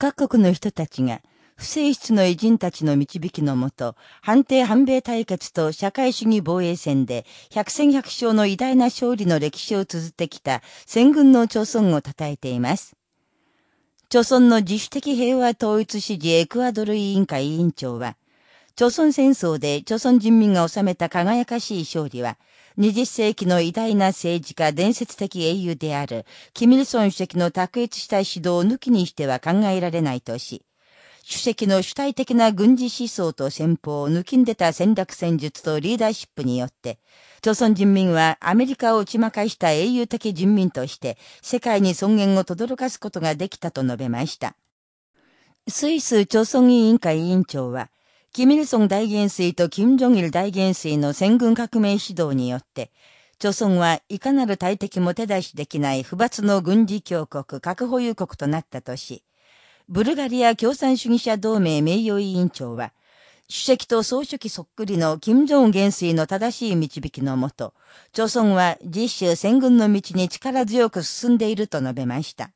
各国の人たちが、不正室の偉人たちの導きのもと、反帝反米対決と社会主義防衛戦で百戦百勝の偉大な勝利の歴史を綴ってきた戦軍の朝鮮を称えています。朝鮮の自主的平和統一支持エクアドル委員会委員長は、朝鮮戦争で朝鮮人民が収めた輝かしい勝利は、20世紀の偉大な政治家伝説的英雄である、キミルソン主席の卓越した指導を抜きにしては考えられないとし、主席の主体的な軍事思想と戦法を抜きんでた戦略戦術とリーダーシップによって、朝鮮人民はアメリカを打ち負かした英雄的人民として世界に尊厳を轟かすことができたと述べました。スイス朝鮮委員会委員長は、キミルソン大元帥とキム・ジョギル大元帥の戦軍革命指導によって、朝鮮はいかなる大敵も手出しできない不罰の軍事強国、核保有国となったとし、ブルガリア共産主義者同盟名誉委員長は、主席と総書記そっくりの金正恩元帥の正しい導きのもと、朝鮮は実習戦軍の道に力強く進んでいると述べました。